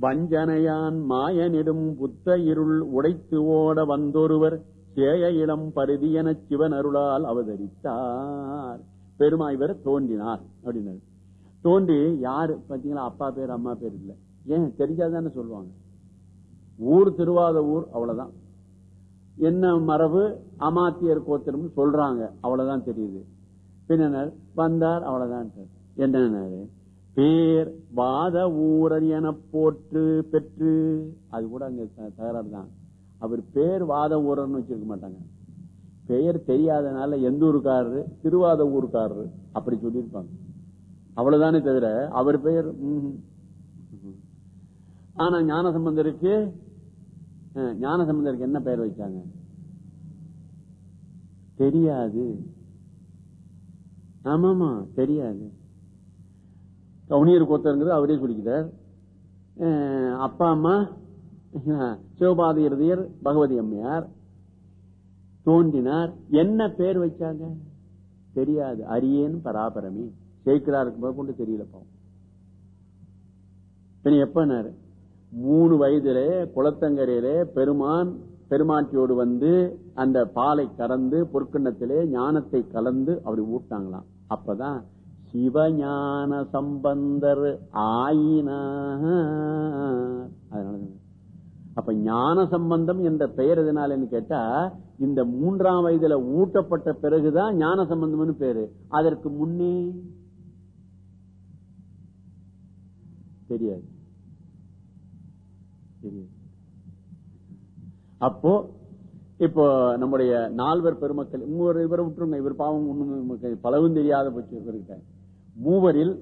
வஞ்சனையான் மாயனிடும் புத்த இருள் உடைத்து ஓட வந்தொருவர் சேய இளம் பருதி என சிவன் அருளால் அவதரித்தார். பெருமா இவர் தோன்றினார் அப்படின்னாரு. தோன்றி யாரு? பாத்தீங்களா? அப்பா பேர் அம்மா பேர் இல்ல. ஏன்? தெரிஞ்சாதானே சொல்லுவாங்க. ஊர் திருவாத ஊர் அவ்வளவுதான். என்ன மரபு? அமாத்தியர் கோத்திரம் சொல்றாங்க. அவ்வளவுதான் தெரியுது. பின்னர் வந்தார் அவ்வளவுதான். என்னன்னாரு? பேர் வாத ஊரன் என போற்று பெற்று. அது கூட அங்க தகராறு தான். அவர் பேர் வாத ஊரன் வச்சிருக்க மாட்டாங்க. பெயர் தெரியாதனால எந்த ஊருக்காரரு? திருவாத ஊருக்காரரு. அப்படி சொல்லியிருப்பாங்க. அவ்வளவுதானே தவிர அவர் பெயர் ஆனா ஞான சம்பந்தருக்கு அஹ், ஞான சம்பந்தருக்கு என்ன பெயர் வச்சாங்க? தெரியாது. ஆமாமா தெரியாது. கவுனியர் கோத்தருங்கிறது அவரே சொல்லிக்கிறார் அஹ், அப்பா அம்மா சிவபாத இருதயர் பகவதி அம்மையார் தோன்றினார். என்ன பேர் வச்சாங்க? தெரியாது. அரியேன் பராபரமி. சேர்க்கிறாருக்கு முதல் கொண்டு தெரியலப்பா. பாவம் எப்பனாரு மூணு வயதிலே குளத்தங்கரையிலே பெருமான் பெருமாட்டியோடு வந்து அந்த பாலை கறந்து பொற்கிண்ணத்திலே ஞானத்தை கலந்து அப்படி ஊட்டாங்களாம் அப்பதான் சிவஞான சம்பந்தர் ஆயினா அப்ப ஞான சம்பந்தம் என்ற பெயர் எதனாலன்னு கேட்டா இந்த மூன்றாம் வயதுல ஊட்டப்பட்ட பிறகுதான் ஞான சம்பந்தம்னு பேரு. அதற்கு முன்னே தெரியாது. அப்போ இப்போ நம்முடைய நால்வர் பெருமக்கள் இவர் இவரை விட்டுருங்க இவர் பாவம் ஒண்ணும் பலவும் தெரியாத போச்சு இவர்கிட்ட. மூவரில்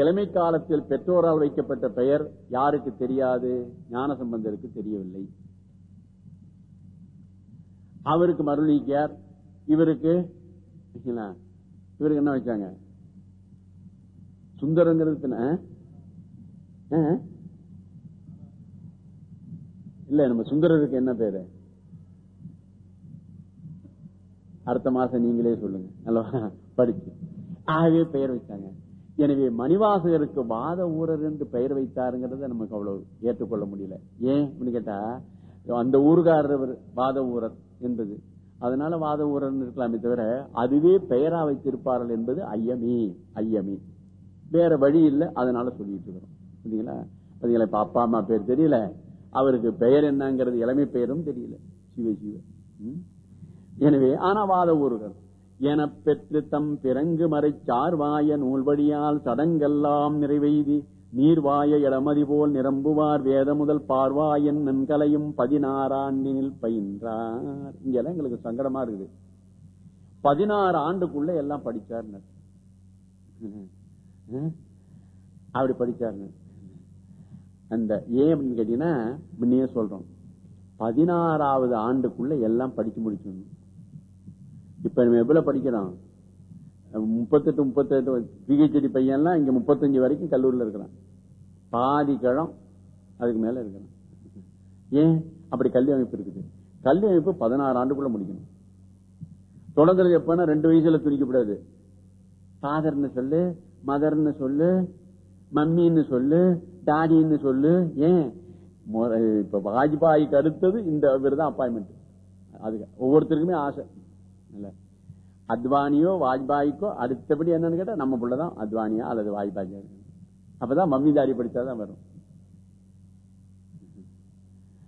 இளமை காலத்தில் பெற்றோரால் வைக்கப்பட்ட பெயர் யாருக்கு தெரியாது? ஞானசம்பந்தருக்கு தெரியவில்லை. அவருக்கு மருளிக்கார் இவருக்கு இவருக்கு என்ன வச்சாங்க? சுந்தரங்கிறது இல்ல நம்ம சுந்தரருக்கு என்ன பேரு? அடுத்த மாசம் நீங்களே சொல்லுங்க. நல்லா படிச்சு ஆகவே பெயர் வைத்தாங்க. எனவே மணிவாசகருக்கு வாத ஊரர் என்று பெயர் வைத்தாருங்கிறத நமக்கு அவ்வளவு ஏற்றுக்கொள்ள முடியல. ஏன் அப்படின்னு கேட்டா அந்த ஊருக்காரர் வாத ஊரர் என்பது. அதனால வாத ஊரர் இருக்கலாமே தவிர அதுவே பெயரா வைத்திருப்பார்கள் என்பது ஐயமே ஐயமே. வேற வழி இல்லை அதனால சொல்லிட்டு இருக்கிறோம். சரிங்களா பாத்தீங்களா இப்ப அப்பா அம்மா பேர் தெரியல. அவருக்கு பெயர் என்னங்கிறது இளமை பெயரும் தெரியல. சிவ சிவ. ம்? எனவே ஆனா வாத ஊர்கள் என பெற்று தம் பிறங்கு மறை சார்வாய நூல்வழியால் சடங்கெல்லாம் நிறைவெய்தி நீர்வாய இளமதி போல் நிரம்புவார் வேத முதல் பார்வாயன் நன்கலையும் பதினாறாண்டினில் பயின்றார். இங்கெல்லாம் எங்களுக்கு சங்கடமா இருக்குது. பதினாறு ஆண்டுக்குள்ள எல்லாம் படிச்சார் அப்படி படிச்சாரு அந்த ஏன் அப்படின்னு கேட்டீங்கன்னா முன்னையே சொல்றோம். பதினாறாவது ஆண்டுக்குள்ள எல்லாம் படிச்சு முடிச்சிடணும். இப்ப நம்ம எவ்வளவு படிக்கிறோம்? முப்பத்தெட்டு முப்பத்தெட்டு பிஹெச்டி பையன்லாம் இங்க முப்பத்தஞ்சு வரைக்கும் கல்லூரியில் இருக்கிறான். பாதி கிழம் அதுக்கு மேல இருக்கிறான். ஏன்? அப்படி கல்வி அமைப்பு இருக்குது. கல்வி அமைப்பு பதினாறு ஆண்டுக்குள்ள முடிக்கணும். தொடங்குறது எப்பன்னா ரெண்டு வயசுல துணிக்கப்படாது ஃபாதர்னு சொல்லு மதர்னு சொல்லு மம்மின்னு சொல்லு டாடின்னு சொல்லு. ஏன்? இப்ப வாஜ்பாய்க்கு அடுத்தது இந்த இவர் தான் அப்பாயின்மெண்ட் அதுக்கு ஒவ்வொருத்தருக்குமே ஆசை. அத்வானியோ வாஜ்பாய்க்கோ அடுத்தபடி என்னன்னு கேட்டா நம்ம பிள்ளைதான் அத்வானியா அல்லது வாஜ்பாய் அப்பதான் மம்மிதாரி படிச்சாதான் வரும்.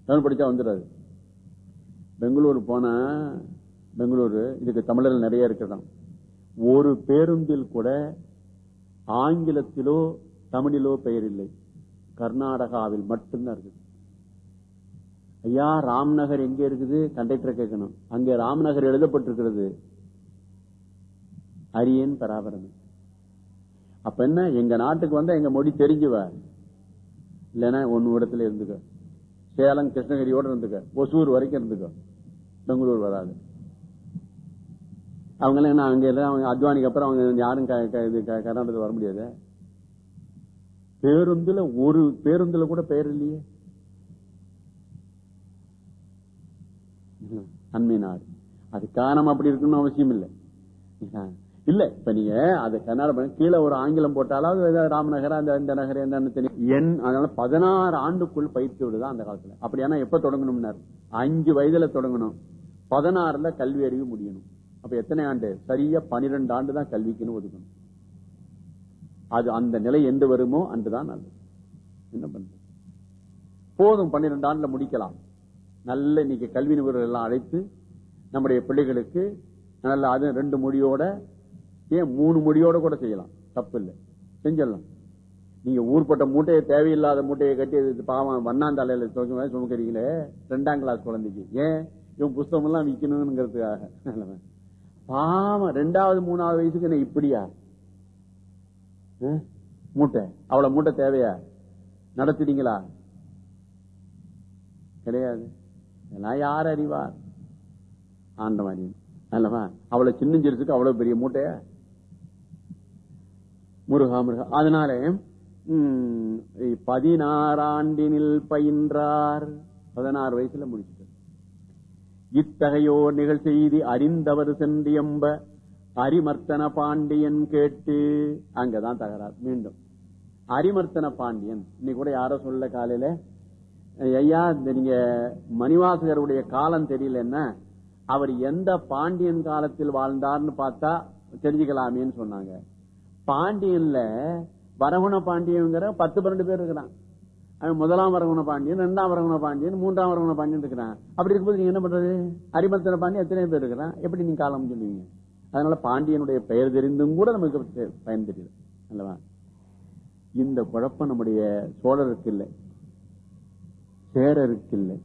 தமிழ் படிச்சா வந்துடாது. பெங்களூர் போனா பெங்களூரு இதுக்கு தமிழர்கள் நிறைய இருக்கிறான் ஒரு பேருந்தில் கூட ஆங்கிலத்திலோ தமிழிலோ பெயர் இல்லை. கர்நாடகாவில் மட்டும்தான் இருக்குது. ஐயா ராம்நகர் எங்க இருக்குது? கண்டக்டர் கேட்கணும். அங்க ராம்நகர் எழுதப்பட்டிருக்கிறது. அரியன் பராபரமே அப்ப என்ன? எங்க நாட்டுக்கு வந்தா எங்க மொழி தெரிஞ்சுவ? இல்லைன்னா ஒன்னு இடத்துல இருந்துக்க. சேலம் கிருஷ்ணகிரியோட இருந்துக்க. ஒசூர் வரைக்கும் இருந்துக்க. பெங்களூர் வராது. அவங்க என்ன அங்க எல்லாம் அவங்க அத்வானிக்கு அப்புறம் அவங்க யாரும் க- க- கர்நாடகத்தில் வர முடியாது? பேருந்துல ஒரு பேருந்துல கூட பெயர் இல்லையே. அண்மை நாடு அது காரணம் அப்படி இருக்கணும்னு அவசியம் இல்லை. இல்ல இப்ப நீங்க அது கர்நாடக கீழே ஒரு ஆங்கிலம் போட்டாலும் ஏதாவது ராமநகர் அந்த இந்த நகர் என்னன்னு தெரியும். என் அதனால பதினாறு ஆண்டுக்குள் பயிற்சி விடுதான் அந்த காலத்துல. அப்படியானா எப்ப தொடங்கணும்னாரு? அஞ்சு வயதுல தொடங்கணும். பதினாறுல கல்வி அறிவு முடியணும். அப்ப எத்தனை ஆண்டு? சரியா பனிரெண்டு ஆண்டு தான் கல்விக்குன்னு ஒதுக்கணும். அது அந்த நிலை எந்த வருமோ அன்றுதான் நல்லது. என்ன பண்றது? போதும் பன்னிரெண்டு ஆண்டுல முடிக்கலாம். நல்ல இன்னைக்கு கல்வி நிபுணர்கள் எல்லாம் அழைத்து நம்முடைய பிள்ளைகளுக்கு நல்ல அது ரெண்டு மொழியோட ஏன் மூணு மொழியோட கூட செய்யலாம். தப்பு இல்லை. செஞ்சிடலாம். நீங்க ஊர்பட்ட மூட்டையை தேவையில்லாத மூட்டையை கட்டி பாவம் வண்ணாந்தாலையில சுமக்க சுமக்கிறீங்களே ரெண்டாம் கிளாஸ் குழந்தைக்கு. ஏன்? இவன் புஸ்தகம் எல்லாம் விற்கணுங்கிறதுக்காக பாவம் ரெண்டாவது மூணாவது வயசுக்கு என்ன இப்படியா? ஆ? மூட்டை. அவ்வளவு மூட்டை தேவையா? நடத்திட்டீங்களா? கிடையாது. இதெல்லாம் யார் அறிவார்? ஆண்டவன் அல்லவா? அவ்வளவு சின்னஞ்சிருச்சுக்கு அவ்வளவு பெரிய மூட்டைய முருகா முருகா. அதனால பதினாறாண்டினில் பயின்றார். பதினாறு வயசுல முடிச்சுட்டு இத்தகையோர் நிகழ் செய்தி அறிந்தவர் சென்றியம்ப அரிமர்த்தன பாண்டியன் கேட்டு அங்கதான் தகராறு. மீண்டும். அரிமர்த்தன பாண்டியன். இன்னைக்கு கூட யாரோ சொல்ல காலையில ஐயா நீங்க மணிவாசகருடைய காலம் தெரியலன்னா அவர் எந்த பாண்டியன் காலத்தில் வாழ்ந்தார்னு பார்த்தா தெரிஞ்சுக்கலாமேன்னு சொன்னாங்க. பாண்டியன்ல வரகுண பாண்டியங்கிற பத்து பன்னெண்டு பேர் இருக்கிறான். அவன் முதலாம் வரகுண பாண்டியன் ரெண்டாம் வரகுண பாண்டியன் மூன்றாம் வரகுண பாண்டியன் இருக்கிறான். அப்படி இருக்கும்போது நீங்க என்ன பண்றது? அரிமர்த்தன பாண்டியன் எத்தனை பேர் இருக்கிறான். எப்படி நீங்க காலம் சொல்லுவீங்க? அதனால பாண்டியனுடைய பெயர் தெரிந்தும் கூட நமக்கு பயன் தெரியுது அல்லவா? இந்த குழப்பம் நம்முடைய சோழருக்கு இல்லை. பேரருக்கு இல்லை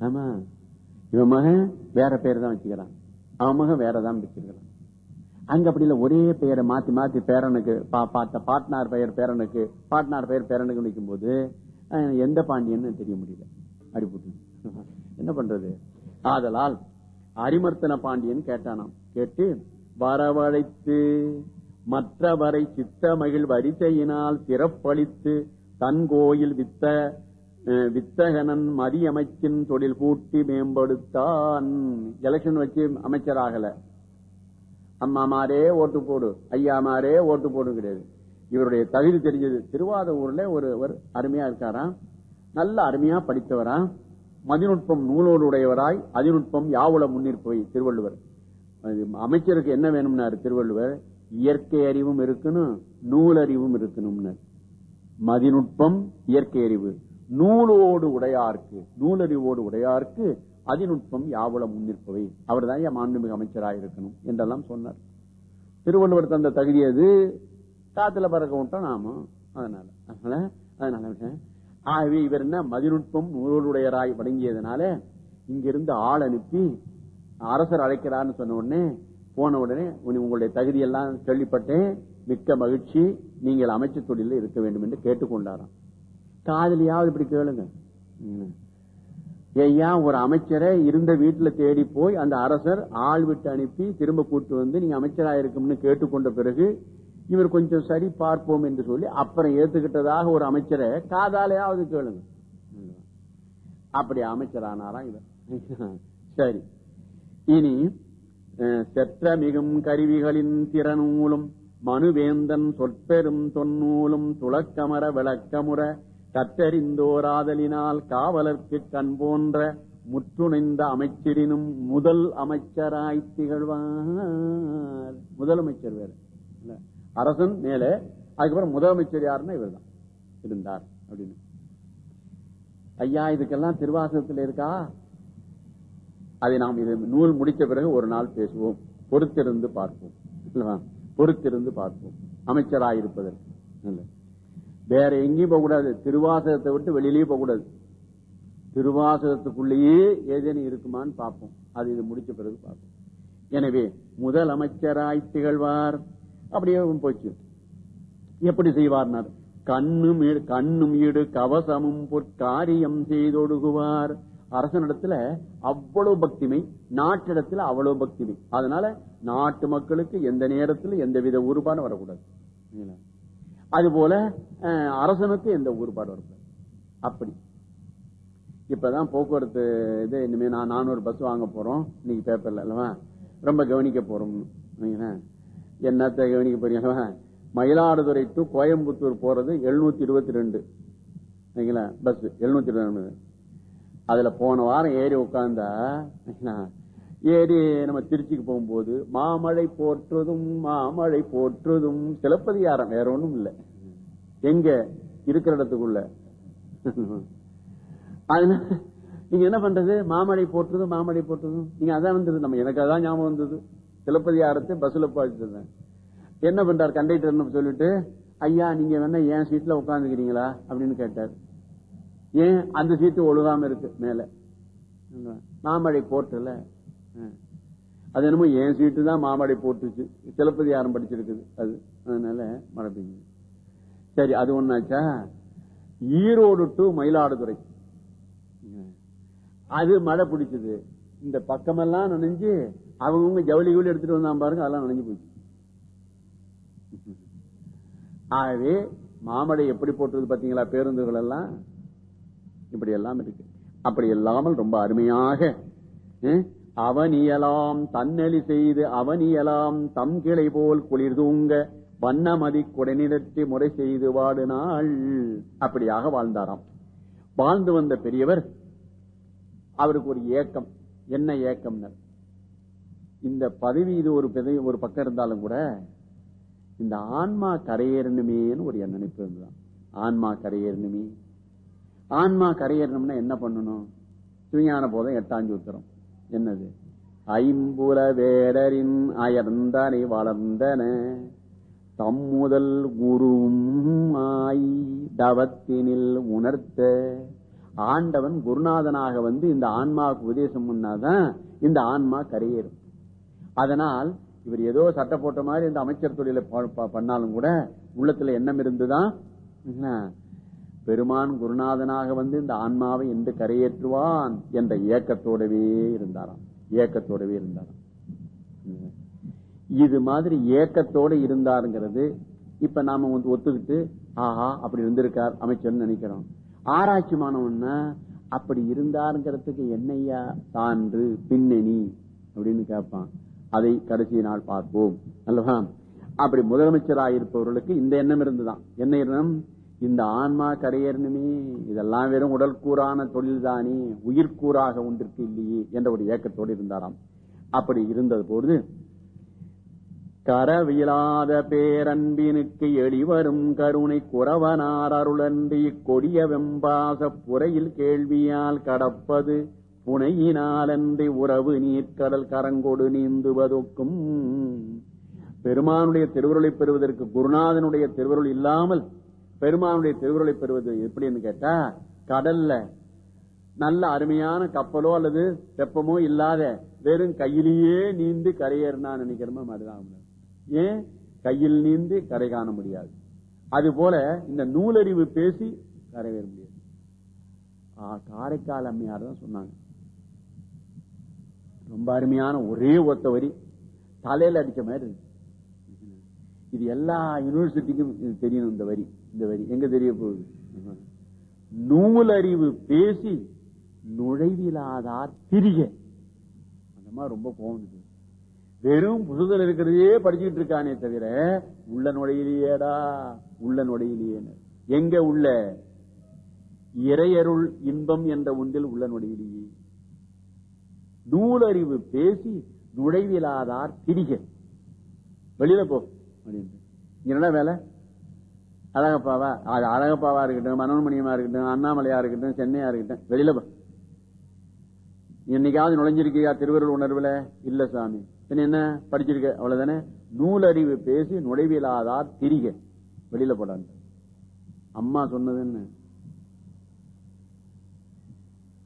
ஆமா. இவன் மகன் வேற பேர் தான் வச்சுக்கிறான். அவன் மகன் வேறதான் வச்சிருக்கிறான் அங்க அப்படி இல்ல ஒரே பெயரை மாத்தி மாத்தி பேரனுக்கு பா- பார்த்த பாட்னார் பெயர் பேரனுக்கு பாட்னார் பெயர் பேரனுக்கு நிற்கும் போது எந்த பாண்டியன்னு தெரிய முடியல. அடிபட்டு என்ன பண்றது? ஆதலால் அரிமர்த்தன பாண்டியன் கேட்டானாம். கேட்டு வரவழைத்து மற்றவரை சித்த மகிழ் வரிசையினால் சிறப்பளித்து தன் கோயில் வித்த வித்தகனன் மதியமைச்சின் தொழில் கூட்டி மேம்படுத்தான். எலெக்ஷன் வச்சு அமைச்சர் ஆகல. அம்மாமாரே ஓட்டு போடு ஐயாமாரே ஓட்டு போடு கிடையாது இவருடைய தகுதி தெரிஞ்சது. திருவாதூர்ல ஊர்ல ஒரு அருமையா இருக்காராம். நல்ல அருமையா படித்தவரா மதிநுட்பம் நூலோடுடையவராய் அதிநுட்பம் யாவுல முன்னிற்பவை திருவள்ளுவர். அது அமைச்சருக்கு என்ன வேணும்னாரு திருவள்ளுவர்? இயற்கை அறிவும் இருக்கணும் நூலறிவும் இருக்கணும்னு மதிநுட்பம் இயற்கை அறிவு. நூலோடு உடையார்க்கு நூலறிவோடு உடையார்க்கு அதிநுட்பம் யாவலம் முன்னிற்பவை. அவர் தான் மாண்புமிகு அமைச்சராக இருக்கணும் என்றெல்லாம் சொன்னார். திருவள்ளுவர் தந்த தகுதி அது காத்துல பறக்க விட்டோம் நாம. அதனால அதனால அதனால ஆகவே இவர் என்ன? மதிநுட்பம் நூலோடுடையராய் வழங்கியதுனால இங்கிருந்து ஆள் அனுப்பி அரசர் அழைக்கிறார்னு சொன்ன உடனே போன உடனே உனி- உங்களுடைய தகுதியெல்லாம் கேள்விப்பட்டேன். மிக்க மகிழ்ச்சி. நீங்கள் அமைச்சு தொழிலில் இருக்க வேண்டும் என்று கேட்டுக்கொண்டாராம். காதலியாவது இப்படி கேளுங்க. ஐயா ஒரு அமைச்சரை இருந்த வீட்டுல தேடி போய் அந்த அரசர் ஆள் விட்டு அனுப்பி திரும்ப கூட்டு வந்து நீங்க அமைச்சராயிருக்கும்னு கேட்டுக்கொண்ட பிறகு இவர் கொஞ்சம் சரி பார்ப்போம் என்று சொல்லி அப்புறம் ஏத்துக்கிட்டதாக ஒரு அமைச்சரை காதாலையாவது கேளுங்க. அப்படி அப்படி அமைச்சரானாராம் இவர். சரி. இனி செற்ற மிகும் கருவிகளின் திறனூலும் மனுவேந்தன் சொற்பெரும் தொன்னூலும் துளக்கமர விளக்கமுற கற்றறிந்தோராதலினால் காவலர்க்கு கண் போன்ற முற்றுணைந்த அமைச்சரினும் முதல் அமைச்சராய் திகழ்வார். முதலமைச்சர் வேறு. அரசன் மேலே அதுக்கப்புறம் முதலமைச்சர் யாருன்னா இவர்தான். இருந்தார் அப்படின்னு. ஐயா இதுக்கெல்லாம் திருவாசகத்தில் இருக்கா? அதை நாம் இது நூல் முடித்த பிறகு ஒரு நாள் பேசுவோம். பொறுத்திருந்து பார்ப்போம். பொறுத்திருந்து பார்ப்போம். அமைச்சராயிருப்பதற்கு. வேற எங்கேயும் போக கூடாது. திருவாசகத்தை விட்டு வெளியிலேயே போக கூடாது. திருவாசகத்துக்குள்ளேயே ஏதேனும் இருக்குமான்னு பார்ப்போம். அது இது முடிச்ச பிறகு பார்ப்போம். எனவே முதல் அமைச்சராய் திகழ்வார். அப்படியே போச்சு. எப்படி செய்வார்னார்? கண்ணும் ஈடு- கண்ணும் ஈடு கவசமும் பொற்காரியம் செய்தொடுகுவார். அரசனிடத்துல அவ்வளவு பக்திமை நாட்டிடத்துல அவ்வளவு பக்திமை. அதனால நாட்டு மக்களுக்கு எந்த நேரத்துல எந்த வித ஊறுபாடும் வரக்கூடாது. அது போல அரசனுக்கு எந்த ஊறுபாடு வரக்கூடாது அப்படி. இப்பதான் போக்குவரத்து இது இனிமே நான் நானூறு பஸ் வாங்க போறோம். இன்னைக்கு பேப்பர்ல அல்லவா? ரொம்ப கவனிக்க போறோம். என்னத்த கவனிக்க போறீங்களா மயிலாடுதுறை டு கோயம்புத்தூர் போறது எழுநூத்தி இருபத்தி ரெண்டு. பஸ் எழுநூத்தி இருபத்தி ரெண்டு. அதுல போன வாரம் ஏறி உட்கார்ந்தா ஏறி நம்ம திருச்சிக்கு போகும்போது மாமழை போற்றுதும் மாமழை போற்றுதும். சிலப்பதிகாரம் வேற ஒண்ணும் இல்லை. எங்க? இருக்கிற இடத்துக்குள்ள. அதனால நீங்க என்ன பண்றது? மாமழை போற்றுதும் மாமழை போற்றுதும். நீங்க அதான் வந்தது. நம்ம எனக்கு அதான் ஞாபகம் வந்தது. சிலப்பதிகாரத்தை பஸ்ல போயிட்டு என்ன பண்றாரு? கண்டக்டர் சொல்லிட்டு ஐயா நீங்க வேணா என் சீட்ல உட்காந்துக்கிறீங்களா அப்படின்னு கேட்டார். ஏன்? அந்த சீட்டு ஒழுகாம இருக்கு மேல. மாமழை போட்டுல அது என்னமோ என் சீட்டு தான் மாமடை போட்டுச்சு. சிலப்பதிகாரம் படிச்சிருக்குது. அது அதனால மழை பெய்யுது சரி அது ஒன்னாச்சா ஈரோடு டு மயிலாடுதுறை. அது மழை பிடிச்சது. இந்த பக்கமெல்லாம் நனைஞ்சு அவங்கவுங்க ஜவுளி கூலி எடுத்துட்டு வந்தான் பாருங்க அதெல்லாம் நனைஞ்சு போச்சு. ஆகவே மாமடை எப்படி போட்டது பாத்தீங்களா? பேருந்துகள் எல்லாம் இப்படி எல்லாம் இருக்கு. அப்படி இல்லாமல் ரொம்ப அருமையாக அவனியலாம் தன்னலி செய்து அவனியலாம் தம் கிளை போல் குளிர்தூங்க வண்ணமதி குடநிலத்தை முறை செய்து வாடினாள். அப்படியாக வாழ்ந்தாராம். வாழ்ந்து வந்த பெரியவர் அவருக்கு ஒரு ஏக்கம். என்ன ஏக்கம்னர்? இந்த பதவி இது ஒரு பதவி ஒரு பக்கம் இருந்தாலும் கூட இந்த ஆன்மா கரையேறணுமேன்னு ஒரு நினைப்பு இருந்துதான் ஆன்மா கரையேறணுமே. ஆன்மா கரையேறணும்னா என்ன பண்ணணும்? துணியான போதம் எட்டாஞ்சு உத்தரம் என்னது? ஐம்புல வேடரின் அயர்ந்தனை வளர்ந்தன. தம்முதல் குருவும் ஆய் தவத்தினில் உணர்த்த. ஆண்டவன் குருநாதனாக வந்து இந்த ஆன்மாவுக்கு உபதேசம் பண்ணாதான் இந்த ஆன்மா கரையேறும். அதனால் இவர் ஏதோ சட்டை போட்ட மாதிரி இந்த அமைச்சர் தொழில பண்ணாலும் கூட உள்ளத்துல எண்ணம் இருந்துதான் பெருமான் குருநாதனாக வந்து இந்த ஆன்மாவை என்று கரையேற்றுவான் என்ற ஏக்கத்தோடவே இருந்தாராம். ஏக்கத்தோடவே இருந்தாராம். இது மாதிரி ஏக்கத்தோட இருந்தாருங்கிறது இப்ப நாம வந்து ஒத்துக்கிட்டு ஆஹா அப்படி இருந்திருக்கார் அமைச்சர்னு நினைக்கிறோம். ஆராய்ச்சி மாணவன்னா அப்படி இருந்தாருங்கிறதுக்கு என்னையா? சான்று பின்னணி அப்படின்னு கேட்பான். அதை கடைசி நாள் பார்ப்போம். அல்லவா? அப்படி முதலமைச்சராக இருப்பவர்களுக்கு இந்த எண்ணம் இருந்துதான். என்ன எண்ணம்? இந்த ஆன்மா கரையேறணுமே. இதெல்லாம் வெறும் உடல் கூறான தொழில் தானே உயிர்கூறாக ஒன்றிற்கு இல்லையே என்ற ஒரு ஏக்கத்தோடு இருந்தாராம். அப்படி இருந்தது போது கரவியலாத பேரன்பினுக்கு எளிவரும் கருணை குறவனார் அருளன்றி கொடிய வெம்பாச புறையில் கேள்வியால் கடப்பது புனையினாலன்றி உறவு நீர்க்கடல் கரங்கொடு நீந்துவதற்கும் பெருமானுடைய திருவருளை பெறுவதற்கு குருநாதனுடைய திருவுருள் இல்லாமல் பெருமானுடைய திருவுருளை பெறுவது எப்படின்னு கேட்டா கடல்ல நல்ல அருமையான கப்பலோ அல்லது தெப்பமோ இல்லாத வெறும் கையிலேயே நீந்து கரையேறினா நினைக்கிறோமோ மாதிரிதான் ஏன்? கையில் நீந்து கரை காண முடியாது. அது போல இந்த நூலறிவு பேசி கரையேற முடியாது. காரைக்கால் அம்மையார் தான் சொன்னாங்க. ரொம்ப அருமையான ஒரே ஒத்த வரி. தலையில அடிச்ச மாதிரி இருக்கு. இது எல்லா யூனிவர்சிட்டிக்கும் தெரியணும் இந்த வரி. இந்த வரி. எங்க தெரிய போகுது? நூலறிவு பேசி நுழைவிலாதார் திரிய அந்த ரொம்ப கோவம் வெறும் புதுதல் இருக்கிறதே படிச்சுட்டு இருக்கானே தவிர உள்ள நுழையிலேயேடா உள்ள நுழையிலேயே எங்க உள்ள? இறையருள் இன்பம் என்ற ஒன்றில் உள்ள நுழையிலேயே. நூலறிவு பேசி நுழைவிலாதார் திரிக. வெளியில போ அப்படின்னு என்ன வேலை? அழகப்பாவா? அது அழகப்பாவா இருக்கட்டும் மனோன்மணியமா இருக்கட்டும் அண்ணாமலையா இருக்கட்டும் சென்னையா இருக்கட்டும் வெளியில போ. என்னைக்காவது நுழைஞ்சிருக்கியா திருவருள் உணர்வுல? இல்ல சாமி. என்ன படிச்சிருக்க? அவ்வளவுதானே? நூலறிவு பேசி நுழைவிலாதார் திரிக. வெளியில போடாங்க அம்மா சொன்னது என்ன?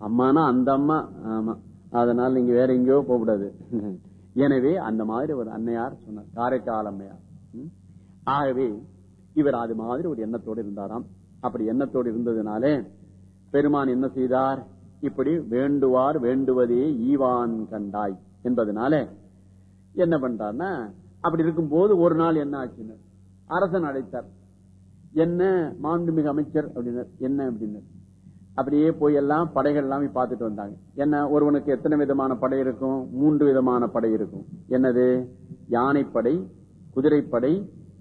அம்மானா அந்த அம்மா. ஆமா. அதனால நீங்க வேற எங்கேயோ போகக்கூடாது. எனவே அந்த மாதிரி ஒரு அன்னையார் சொன்னார். காரைக்கால் அம்மையார். ஆகவே இவர் அது மாதிரி ஒரு எண்ணத்தோடு இருந்தாராம். அப்படி எண்ணத்தோடு இருந்ததுனாலே பெருமான் என்ன செய்தார்? இப்படி வேண்டுவார் வேண்டுவதே ஈவான் கண்டாய் என்பதனால என்ன பண்றார்னா அப்படி இருக்கும் போது ஒரு நாள் என்ன ஆச்சுன்னு? அரசன் அழைத்தார். என்ன மாண்புமிகு அமைச்சர் அப்படின்னர். என்ன அப்படின்னர். அப்படியே போய் எல்லாம் படைகள் எல்லாம் பார்த்துட்டு வந்தாங்க. என்ன ஒருவனுக்கு எத்தனை விதமான படை இருக்கும்? மூன்று விதமான படை இருக்கும். என்னது? யானைப்படை குதிரைப்படை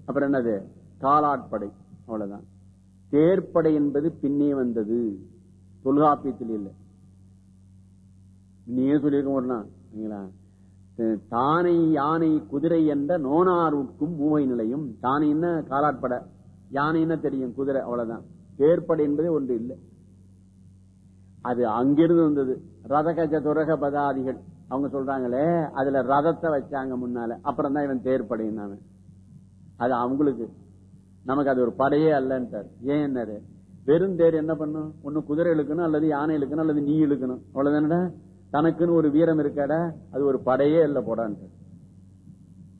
அப்புறம் என்னது? காலாட்படை அவ்வளவுதான். தேர்ப்படை என்பது பின்னே வந்தது. தொல்காப்பியத்தில் இல்லை. நீயே சொல்லியிருக்க மாட்டா தானை யானை குதிரை என்ற நோனாருக்கும் மூவை நிலையும். தானே என்ன? காலாட்படை யானை என்ன தெரியும்? குதிரை அவ்வளவுதான். தேர்ப்படை என்பதே ஒன்று இல்லை. அது அங்கிருந்து வந்தது. ரதகஜ துரக பதாதிகள். அவங்க சொல்றாங்களே அதுல ரதத்தை வச்சாங்க முன்னால. அப்புறம் தான் இவன் தேர்ப்படையினாங்க அது அவங்களுக்கு நமக்கு அது ஒரு படையே அல்லன்ட்டார். ஏன் என்னாரு? வெறும் தேர் என்ன பண்ணும்? ஒண்ணு குதிரை இழுக்கணும் அல்லது யானை இழுக்கணும் அல்லது நீ இழுக்கணும். அவ்வளவுதானடா? தனக்குன்னு ஒரு வீரம் இருக்காடா? அது ஒரு படையே இல்ல போடான்ட்டு.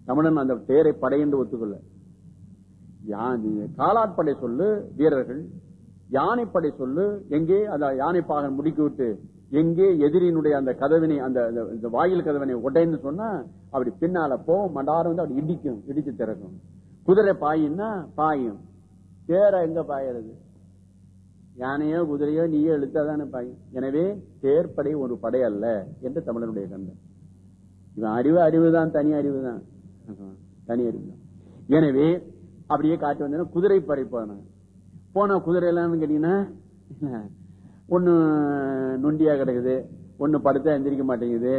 தமிழன் அந்த தேரை படை என்று ஒத்துக்கொள்ள. காலாட்படை சொல்லு வீரர்கள். யானைப்படை சொல்லு எங்கே? அந்த யானைப்பாக முடிக்கி விட்டு எங்கே எதிரினுடைய அந்த கதவினை அந்த வாயில் கதவினை உடைன்னு சொன்னா அப்படி பின்னால போகும் மண்டாரம் வந்து அப்படி இடிக்கும் இடிச்சு திறக்கும். குதிரை பாயின்னா பாயும். தேர எங்க பாயறது? யானையோ குதிரையோ நீயோ எழுத்தாதானே பாயும். எனவே தேர்ப்படை ஒரு படை அல்ல என்று தமிழனுடைய கண்டம் இவன் அறிவு அறிவுதான் தனி அறிவுதான். தனி அறிவுதான். எனவே அப்படியே காட்டு வந்தா குதிரை படை போனாங்க போன குதிரை எல்லாம் கேட்டீங்கன்னா ஒண்ணு நொண்டியா கிடக்குது ஒண்ணு படுத்தா எந்திரிக்க மாட்டேங்குது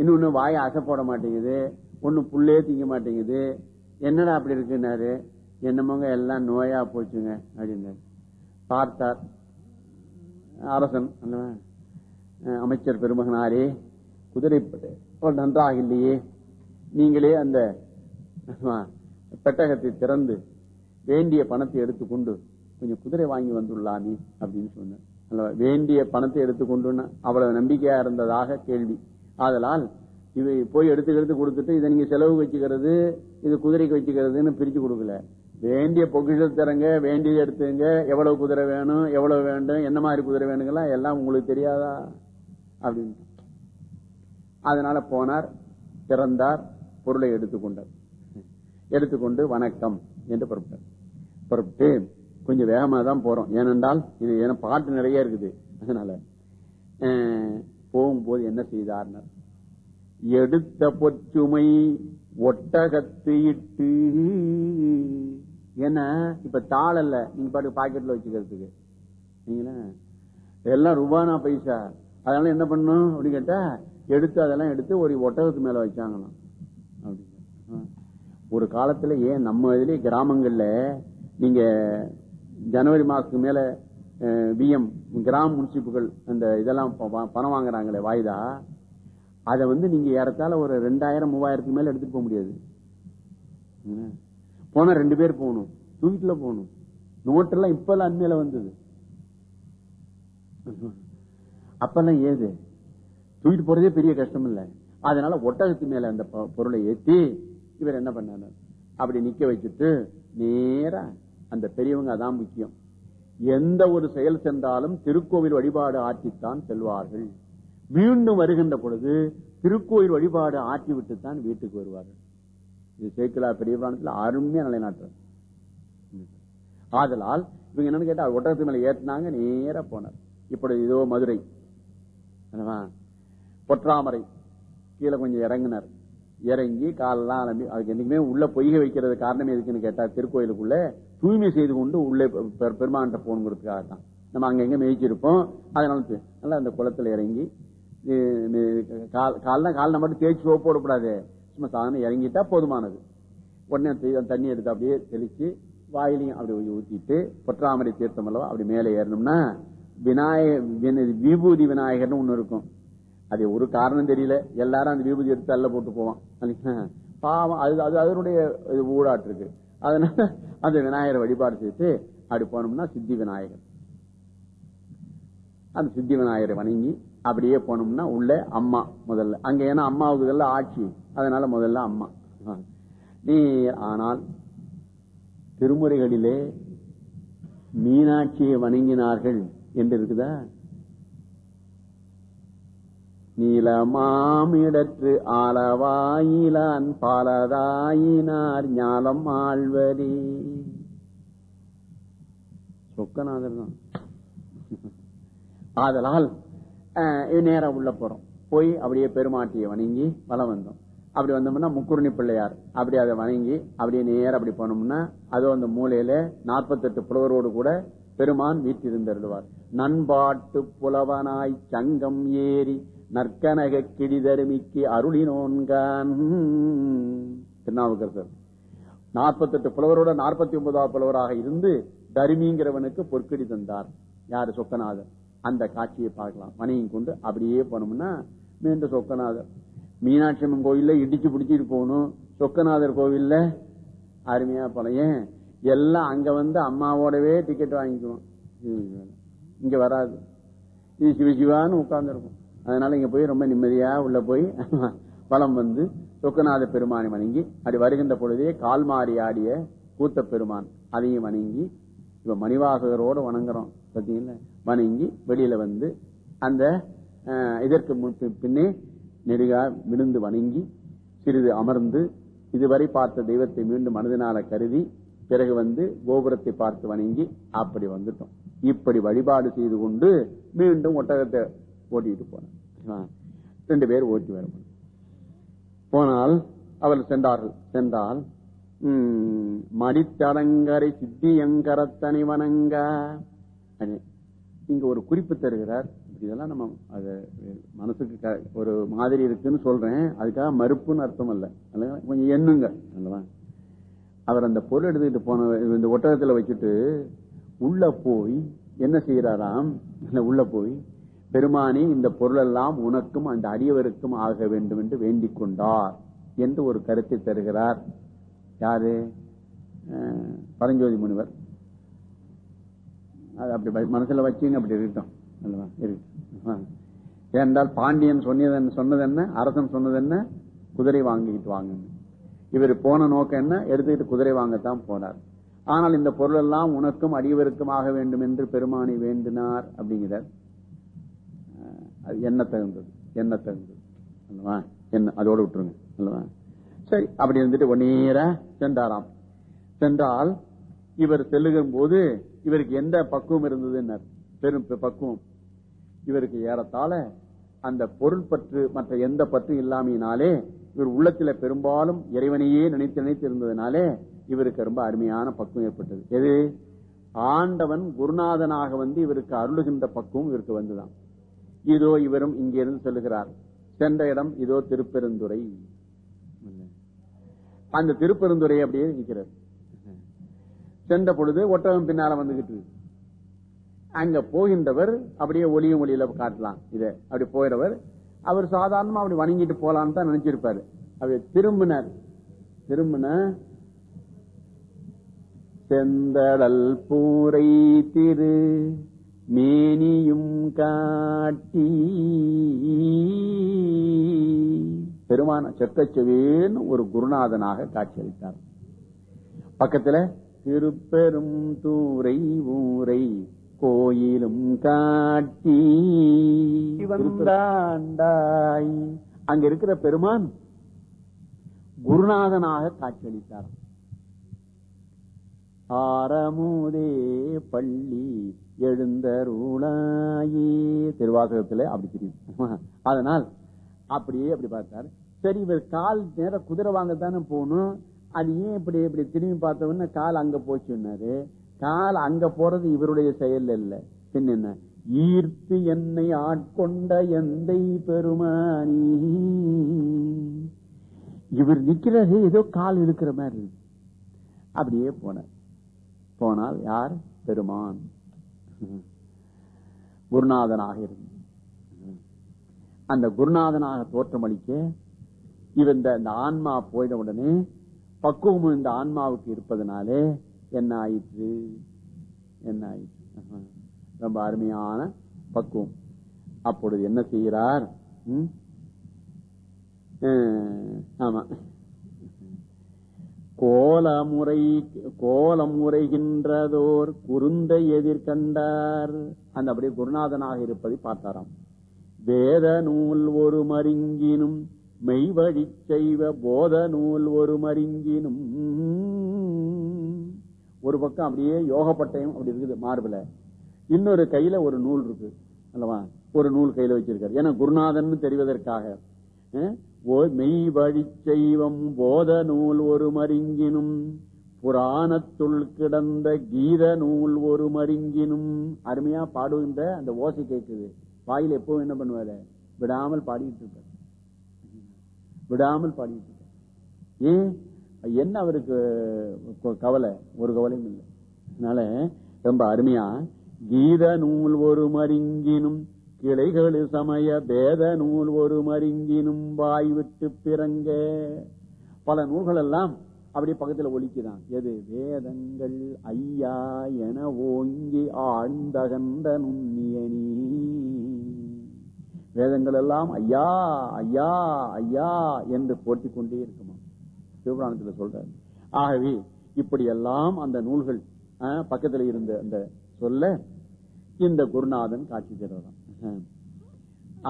இன்னொன்னு வாய அசை போட மாட்டேங்குது ஒண்ணு புள்ளே திங்க மாட்டேங்குது என்னடா அப்படி இருக்குன்னாரு? என்னமோங்க எல்லாம் நோயா போச்சுங்க அப்படின்னாரு. பார்த்தார். அரசன் அமைச்சர் பெருமகனாரே குதிரைப்பட்டு நன்றாக இல்லையே நீங்களே அந்த பெட்டகத்தை திறந்து வேண்டிய பணத்தை எடுத்துக்கொண்டு கொஞ்சம் குதிரை வாங்கி வந்துள்ளாமே அப்படின்னு சொன்ன வேண்டிய பணத்தை எடுத்துக்கொண்டு அவ்வளவு நம்பிக்கையா இருந்ததாக கேள்வி. ஆதலால் இவை போய் எடுத்து எடுத்து கொடுத்துட்டு இதை நீங்க செலவு வச்சுக்கிறது இது குதிரைக்கு வச்சுக்கிறதுன்னு பிரிச்சு கொடுக்கல. வேண்டிய பொக்கிஷல் தரங்க வேண்டியது எடுத்துங்க. எவ்வளவு குதிரை வேணும் எவ்வளவு வேண்டும் என்ன மாதிரி குதிரை வேணுங்களா எல்லாம் உங்களுக்கு தெரியாதா? அப்படின்னு அதனால போனார் திறந்தார் பொருளை எடுத்துக்கொண்டார். எடுத்துக்கொண்டு வணக்கம் என்று புறப்பட்டார். புறப்பட்டு கொஞ்சம் வேகமா தான் போறோம். ஏனென்றால் இது ஏன்னா பாட்டு நிறைய இருக்குது. அதனால போகும்போது என்ன செய்தார்னர்? எடுத்த பொற்றுமை ஒட்டகத்து இட்டு. ஏன்னா இப்ப தாள் அல்ல. நீங்க பாட்டு பாக்கெட்ல வச்சுக்கிறதுக்கு. நீங்களா? எல்லாம் ரூபானா பைசா. அதனால என்ன பண்ணும் அப்படின்னு கேட்டா எடுத்து அதெல்லாம் எடுத்து ஒரு ஒட்டகத்து மேல வச்சாங்களாம். ஒரு காலத்துல ஏன் நம்ம இதுலயே கிராமங்கள்ல நீங்க ஜனவரி மாசத்துக்கு மேல விஎம் கிராம முன்சிப்புகள் அந்த இதெல்லாம் பணம் வாங்குறாங்களே வாய்தா? அதை வந்து நீங்க ஏறத்தால ஒரு ரெண்டாயிரம் மூவாயிரத்துக்கு மேல எடுத்துட்டு போக முடியாது. போனா ரெண்டு பேர் போகணும். தூக்கிட்டுல போகணும். நோட்டெல்லாம் இப்ப எல்லாம் அண்மையில வந்தது. அப்பெல்லாம் ஏது? தூக்கிட்டு போறதே பெரிய கஷ்டம் இல்ல. அதனால ஒட்டகத்து மேல அந்த பொருளை ஏத்தி இவர் என்ன பண்ணாரு? அப்படி நிக்க வச்சுட்டு நேரா அந்த பெரியவங்க அதான் முக்கியம். எந்த ஒரு செயல் சென்றாலும் திருக்கோவில் வழிபாடு ஆற்றித்தான் செல்வார்கள். மீண்டும் வருகின்ற பொழுது திருக்கோயில் வழிபாடு ஆற்றி விட்டுத்தான் வீட்டுக்கு வருவார்கள். இது சேக்கிலா பெரிய பிராணத்தில் அருமையா நிலைநாட்டுறார். ஆதலால் இவங்க என்னன்னு கேட்டா ஒட்டகத்து மேல ஏற்றினாங்க நேரா போனார். இப்படி இதோ மதுரை. பொற்றாமரை. கீழே கொஞ்சம் இறங்கினார். இறங்கி காலெல்லாம் அலம்பி அதுக்கு என்னைக்குமே உள்ள பொய்கை வைக்கிறது காரணம் எதுக்குன்னு கேட்டா திருக்கோயிலுக்குள்ள தூய்மை செய்து கொண்டு உள்ளே பெருமாண்ட போகணுங்கிறதுக்காக தான் நம்ம அங்க எங்க மேய்ச்சிருப்போம் அதனால நல்லா அந்த குளத்துல இறங்கி கால்னா கால் மட்டும் தேய்ச்சி சோப்பு போடக்கூடாது. சும்மா சாதனம் இறங்கிட்டா போதுமானது. உடனே தண்ணி எடுத்து அப்படியே தெளிச்சு வாயிலையும் அப்படி ஊத்திட்டு பொற்றாமரை தீர்த்தம் அல்லவா அப்படி மேலே ஏறணும்னா விநாயகர் விபூதி விநாயகர்னு ஒண்ணு இருக்கும். அது ஒரு காரணம் தெரியல. எல்லாரும் அந்த விபூதி எடுத்து அல்ல போட்டு போவான். பாவம். அது அது அதனுடைய ஊடாட்டு இருக்கு. அதனால அந்த விநாயகரை வழிபாடு செய்து அப்படி போனோம்னா சித்தி விநாயகர். அந்த சித்தி விநாயகரை வணங்கி அப்படியே போனோம்னா உள்ள அம்மா முதல்ல. அங்க ஏன்னா அம்மாவுக்கு ஆட்சி. அதனால முதல்ல அம்மா. நீ ஆனால் திருமுறைகளிலே மீனாட்சியை வணங்கினார்கள் என்று இருக்குதா? நீலமாமிடற்று ஆளவாயிலான் பாலதாயினார் ஞாலம் ஆழ்வரி சொக்கநாதர் தான். ஆதலால் நேரம் உள்ள போறோம். போய் அப்படியே பெருமாட்டியை வணங்கி வலம் வந்தோம். அப்படி வந்தோம்னா முக்குருணி பிள்ளையார். அப்படி அதை வணங்கி அப்படியே நேரம் அப்படி போனோம்னா அதோ அந்த மூலையில நாற்பத்தெட்டு புலவரோடு கூட பெருமான் வீட்டிருந்தருள்வார் நண்பாட்டு புலவனாய் சங்கம் ஏறி நற்கனக கிடிதருமிக்கு அருளினோன்கான். திருநாவுக்கரசர். நாற்பத்தெட்டு புலவரோட நாற்பத்தி ஒன்பதாவது புலவராக இருந்து தருமிங்கிறவனுக்கு பொற்கடி தந்தார். யாரு? சொக்கநாதன். அந்த காட்சியை பார்க்கலாம். மணியும் கொண்டு அப்படியே போனோம்னா மீண்டும் சொக்கநாதர். மீனாட்சி அம்மன் கோயில்ல இடிச்சு பிடிச்சிட்டு போகணும். சொக்கநாதர் கோவில்ல அருமையா போலாம். எல்லாம் அங்க வந்து அம்மாவோடவே டிக்கெட் வாங்கிக்குவோம். இங்க வராது. இது சிவசிவான்னு உட்கார்ந்துருக்கும். அதனால இங்க போய் ரொம்ப நிம்மதியா உள்ள போய் வளம் வந்து சொக்கநாத பெருமானை வணங்கி அப்படி வருகின்ற பொழுதே கால் மாறி ஆடிய கூத்த பெருமான் அதையும் வணங்கி இப்ப மணிவாசகரோட வணங்குறோம். பாத்தீங்களா? வணங்கி வெளியில வந்து அந்த இதற்கு பின்னே நெடுகா விழுந்து வணங்கி சிறிது அமர்ந்து இதுவரை பார்த்த தெய்வத்தை மீண்டும் மனதினால கருதி பிறகு வந்து கோபுரத்தை பார்த்து வணங்கி அப்படி வந்துட்டோம். இப்படி வழிபாடு செய்து கொண்டு மீண்டும் ஒட்டகத்தை ஓட்டிட்டு போனோம். ரெண்டு பேர் ஓட்டி வர போனால் அவர் சென்றார்கள். சென்றால் ம், மடித்தடங்கரை சித்தியங்கரத்தனை வணங்க. இங்க ஒரு குறிப்பு தருகிறார். இதெல்லாம் நம்ம அது மனசுக்கு ஒரு மாதிரி இருக்குன்னு சொல்றேன். அதுக்காக மறுப்புன்னு அர்த்தம் அல்ல கொஞ்சம் எண்ணுங்க. அல்லவா? அவர் அந்த பொருள் எடுத்துக்கிட்டு போன இந்த ஒட்டகத்துல வச்சுட்டு உள்ள போய் என்ன செய்யறாராம் உள்ள போய் பெருமானி இந்த பொருளெல்லாம் உனக்கும் அந்த அடியவருக்கும் ஆக வேண்டும் என்று வேண்டிக் கொண்டார் என்று ஒரு கருத்தை தருகிறார். யாரு? பரஞ்சோதி முனிவர். அது அப்படி மனசுல வச்சுங்க அப்படி இருக்கட்டும். அல்லவா? இருக்கட்டும். ஏனென்றால் பாண்டியன் சொன்னது சொன்னது என்ன அரசன் சொன்னது என்ன? குதிரை வாங்கிட்டு வாங்க. இவர் போன நோக்கம் என்ன? எடுத்துக்கிட்டு குதிரை வாங்கத்தான் போனார். ஆனால் இந்த பொருள் எல்லாம் உனக்கும் அடியவருக்கும் ஆக வேண்டும் என்று பெருமானை வேண்டினார் அப்படிங்கிறார். அது என்ன தகுந்தது? என்ன தகுந்தது? அல்லவா? என்ன அதோட விட்டுருங்க. அல்லவா? சரி அப்படி இருந்துட்டு ஒன்னேரா சென்றாராம். சென்றால் இவர் செல்லுகும் போது இவருக்கு எந்த பக்குவம் இருந்ததுன்னார் பெரும் பக்குவம். இவருக்கு ஏறத்தாழ அந்த பொருள் பற்று மற்ற எந்த பற்று இல்லாமையினாலே இவர் உள்ளத்துல பெரும்பாலும் இறைவனையே நினைத்து நினைத்து இருந்ததுனாலே இவருக்கு ரொம்ப அருமையான பக்குவம் ஏற்பட்டது. எது? ஆண்டவன் குருநாதனாக வந்து இவருக்கு அருளுகின்ற பக்குவம் இவருக்கு வந்துதான். இதோ இவரும் இங்கிருந்து சொல்லுகிறார் சென்ற இடம் இதோ திருப்பெருந்துறை. அந்த திருப்பெருந்துறை அப்படியே இருக்கிறது சென்ற பொழுது ஒட்டகம் பின்னால வந்துகிட்டு அங்க போகின்றவர் அப்படியே ஒளியும் ஒளியில காட்டலாம். இத அப்படி போயிடவர் அவர் சாதாரணமா அப்படி வணங்கிட்டு போலான்னு தான் நினைச்சிருப்பாரு. அப்படி திரும்பினார். திரும்பின செந்தடல் பூரை திரு மேனியும் காட்டி பெருமான செக்கச்செவேன்னு ஒரு குருநாதனாக காட்சியளித்தார். பக்கத்துல திருப்பெரும் தூரை ஊரை கோயிலும் காட்டி. வந்தாண்டாய் அங்க இருக்கிற பெருமான் குருநாதனாக காட்சியளித்தார். ஆரமுதே பள்ளி எழுந்தருளாயே. திருவாசகத்துல அப்படி தெரியும். அதனால் அப்படியே அப்படி பார்த்தார். சரி இவர் கால் நேர குதிரை வாங்கத்தானே போகணும். அது ஏன் இப்படி இப்படி திரும்பி பார்த்தவொன்னு கால் அங்க போச்சுன்னாரு கால் அங்க போறது இவருடைய செயல் இல்ல பின்ன என்ன ஈர்த்து என்னை ஆட்கொண்ட எந்தை பெருமானி. இவர் நிக்கிறது ஏதோ கால் இருக்கிற மாதிரி இருக்கு. அப்படியே போனார். போனால் யார்? பெருமான். குருநாதனாக இருந்த. அந்த குருநாதனாக தோற்றமளிக்க இவன் இந்த இந்த ஆன்மா போயிட உடனே பக்குவம் இந்த ஆன்மாவுக்கு இருப்பதனாலே என்ன ஆயிற்று என்ன ஆயிற்று ரொம்ப அருமையான பக்குவம். அப்பொழுது என்ன செய்கிறார்? ஆமா. கோலமுறை கோலம் முறைகின்றதோர் குருந்தை எதிர்கண்டார் அந்த அப்படியே குருநாதனாக இருப்பதை பார்த்தாராம். வேத நூல் ஒரு மருங்கினும் மெய்வழி செய்வ போத நூல் ஒரு மருங்கினும் ஒரு பக்கம் அப்படியே யோகப்பட்டயம் அப்படி இருக்குது மார்பில. இன்னொரு கையில ஒரு நூல் இருக்கு அல்லவா? ஒரு நூல் கையில வச்சிருக்காரு. ஏன்னா குருநாதன் தெரிவதற்காக மெய் வழி செய்வம் போத நூல் ஒரு மருங்கினும் புராணத்துள் கிடந்த கீத நூல் ஒரு மருங்கினும் அருமையா பாடுகின்ற அந்த ஓசை கேட்குது வாயில் எப்பவும் என்ன பண்ணுவாரு? விடாமல் பாடிட்டு இருப்பார். விடாமல் பாடிட்டு ஏன்? என்ன அவருக்கு கவலை? ஒரு கவலையும் இல்லை. அதனால ரொம்ப அருமையா கீத நூல் ஒரு மருங்கினும் கிளைகளு சமய பேத நூல் ஒரு மருங்கினும் வாய் விட்டு பிறங்க. பல நூல்கள் எல்லாம் அப்படியே பக்கத்துல ஒழிக்குதான் எது? வேதங்கள் ஐயா என ஓங்கி ஆழ்ந்தகண்ட நுண்ணியனி. வேதங்கள் எல்லாம் ஐயா ஐயா ஐயா என்று போட்டிக் கொண்டே இருக்குமா? சிவபுராணத்தில் சொல்றாரு. ஆகவே இப்படி எல்லாம் அந்த நூல்கள் பக்கத்துல இருந்த அந்த சொல்ல இந்த குருநாதன் காட்சி தருவதாம்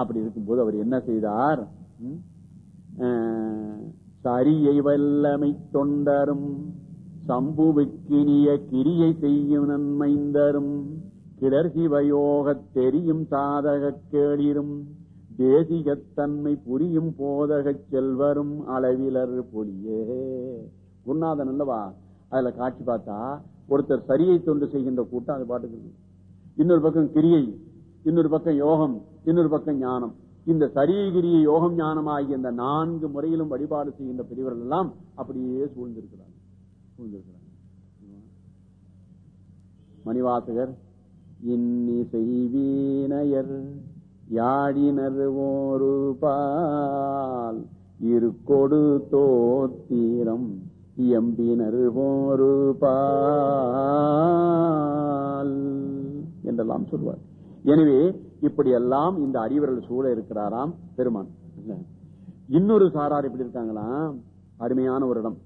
அப்படி இருக்கும்போது அவர் என்ன செய்தார்? சரியை வல்லமை தொண்டரும் சம்புவுக்கினிய கிரியை செய்யும் நன்மைந்தரும் கிடர் சிவயோகத் தெரியும் சாதக கேளிரும் தேசிகத்தன்மை புரியும் போதகச் செல்வரும் அளவிலர் பொலியே. குருநாதன் அல்லவா? அதுல காட்சி பார்த்தா ஒருத்தர் சரியை தொண்டு செய்கின்ற கூட்டம் அது பாட்டுக்கு இன்னொரு பக்கம் கிரியை இன்னொரு பக்கம் யோகம் இன்னொரு பக்கம் ஞானம். இந்த சரியகிரிய யோகம் ஞானம் ஆகிய இந்த நான்கு முறையிலும் வழிபாடு செய்கின்ற பெரியவர்கள் எல்லாம் அப்படியே சூழ்ந்திருக்கிறாங்க சூழ்ந்திருக்கிறார் மணிவாசகர் இன்னி செய்வீனையர் யாழினர் ஓரு பால் இருக்கொடு தோத்தீரம் எம்பினர் ஓரு பால் என்றெல்லாம் சொல்வார். எனவே இப்படியெல்லாம் இந்த அறிவர்கள் சூழ இருக்கிறாராம் பெருமான். இன்னொரு சாரார் இப்படி இருக்காங்களாம்? அருமையான ஒரு இடம்.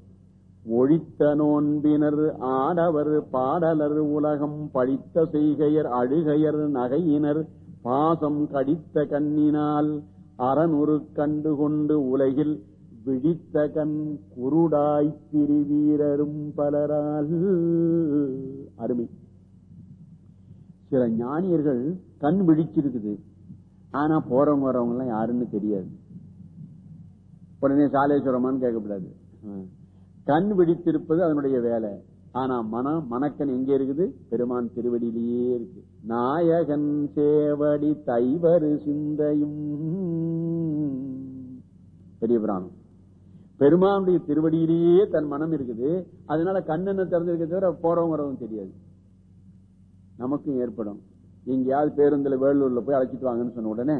ஒழித்த நோன்பினர் ஆடவர் பாடலர் உலகம் பழித்த செய்கையர் அழுகையர் நகையினர் பாசம் கடித்த கண்ணினால் அறநுறு கண்டு கொண்டு உலகில் விழித்த கண் குருடாய் திருவீரரும் பலரால். அருமை. சில ஞானியர்கள் கண் விழிச்சிருக்குது. ஆனா போறவங்க வரவங்க எல்லாம் யாருன்னு தெரியாது. உடனே சாலேஸ்வரமான்னு கேட்கக்கூடாது கண் விழித்திருப்பது அதனுடைய வேலை. ஆனா மனம் மனக்கண் எங்க இருக்குது? பெருமான் திருவடியிலேயே இருக்கு. நாயகன் சேவடி தைவரு சிந்தையும். பெரிய பிராணம். பெருமானுடைய திருவடியிலேயே தன் மனம் இருக்குது. அதனால கண்ணென்ன திறந்திருக்க தவிர போறவங்கிறதும் வரவும் தெரியாது. நமக்கும் ஏற்படும். எங்கேயாவது பேருந்துல வேலூர்ல போய் அழைச்சிட்டு வாங்கன்னு சொன்ன உடனே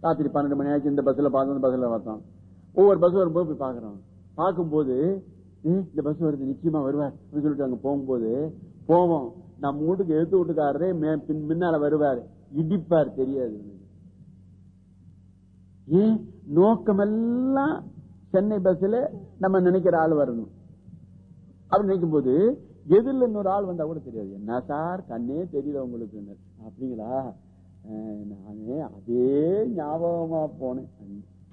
ராத்திரி பன்னெண்டு மணி ஆச்சு இந்த பஸ்ல பார்த்தோம் பஸ்ல பார்த்தோம் ஒவ்வொரு பஸ் வரும்போது போய் பாக்குறோம் பார்க்கும்போது இந்த பஸ் வருது நிச்சயமா வருவார். அப்படின்னு சொல்லிட்டு அங்க போகும்போது போவோம். நம்ம வீட்டுக்கு எடுத்து வீட்டுக்காரரே பின்னால வருவார். இடிப்பார் தெரியாது ஏன்? நோக்கமெல்லாம் சென்னை பஸ்ல நம்ம நினைக்கிற ஆள் வரணும். அப்படி நினைக்கும் போது எதிரில் இன்னொரு ஆள் வந்தா கூட தெரியாது. என்ன சார்? கண்ணே தெரியல உங்களுக்கு அப்படிங்களா? நானே அதே ஞாபகமா போனேன்.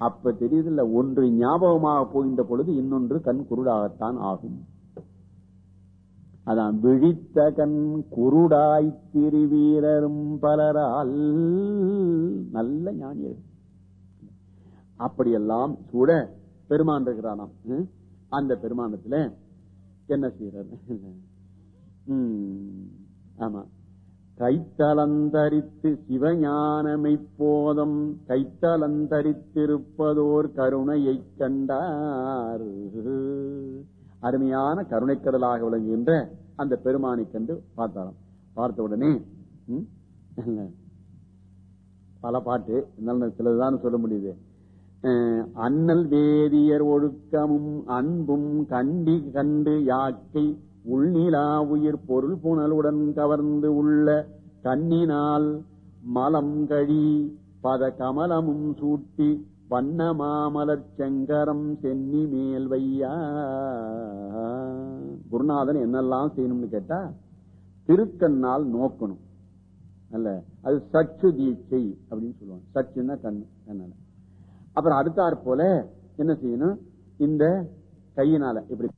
அப்ப தெரியுதில்ல ஒன்று ஞாபகமாக போகின்ற பொழுது இன்னொன்று கண் குருடாகத்தான் ஆகும். அதான் விழித்த கண் குருடாய் திருவீரரும் பலரால் நல்ல ஞானியர் அப்படியெல்லாம் கூட பெருமான் இருக்கிறானாம். அந்த பெருமானத்துல என்ன செய்யறாரு ஆமா. கைத்தலந்தரித்து சிவஞானமை போதம் கைத்தலந்தரித்திருப்பதோர் கருணையை கண்டார். அருமையான கருணைக்கடலாக விளங்குகின்ற அந்த பெருமானை கண்டு பார்த்தாராம். பார்த்த உடனே பல பாட்டு இருந்தாலும் சிலதுதான் சொல்ல முடியுது. அண்ணல் வேதியர் ஒழுக்கமும் அன்பும் கண்டி கண்டு யாக்கை உள்நிலா உயிர் பொருள் புனலுடன் கவர்ந்து உள்ள கண்ணினால் மலம் கழி பத கமலமும் சூட்டி வண்ண மாமலர் செங்கரம் சென்னி மேல் வையா. குருநாதன் என்னெல்லாம் செய்யணும்னு கேட்டா திருக்கண்ணால் நோக்கணும். அல்ல அது சச்சு தீட்சை அப்படின்னு சொல்லுவாங்க. சச்சுன்னா கண் கண்ணால. அப்புறம் அடுத்தாற் போல என்ன செய்யணும்? இந்த கையினால இப்படி